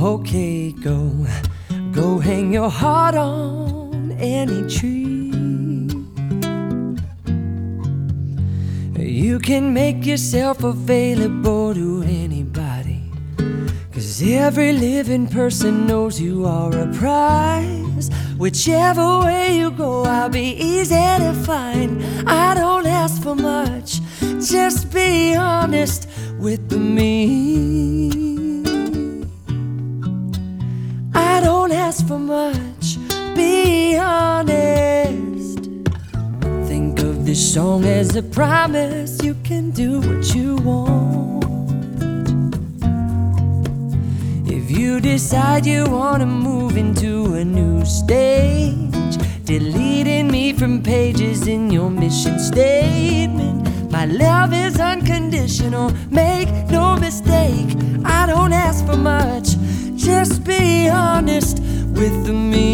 Okay, go, go hang your heart on any tree. You can make yourself available to anybody. Cause every living person knows you are a prize. Whichever way you go, I'll be easy to find. I don't ask for much, just be honest with me. This as a promise you can do what you want. If you decide you want to move into a new stage, deleting me from pages in your mission statement. My love is unconditional, make no mistake. I don't ask for much, just be honest with me.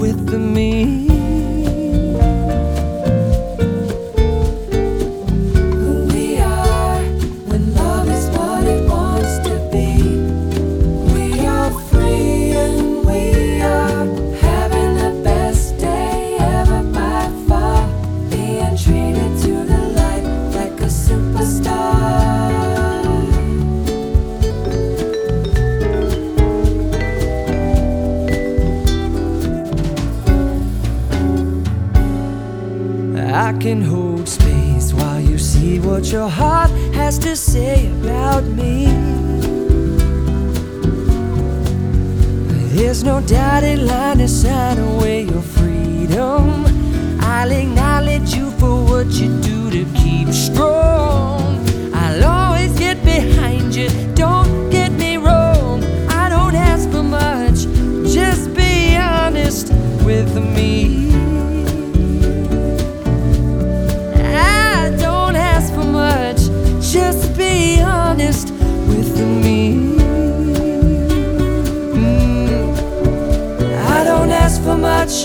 With me. I can hold space while you see what your heart has to say about me. There's no dotted line to much,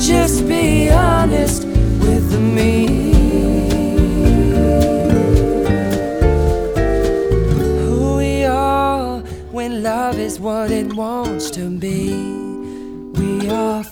just be honest with me. Who we are when love is what it wants to be. We are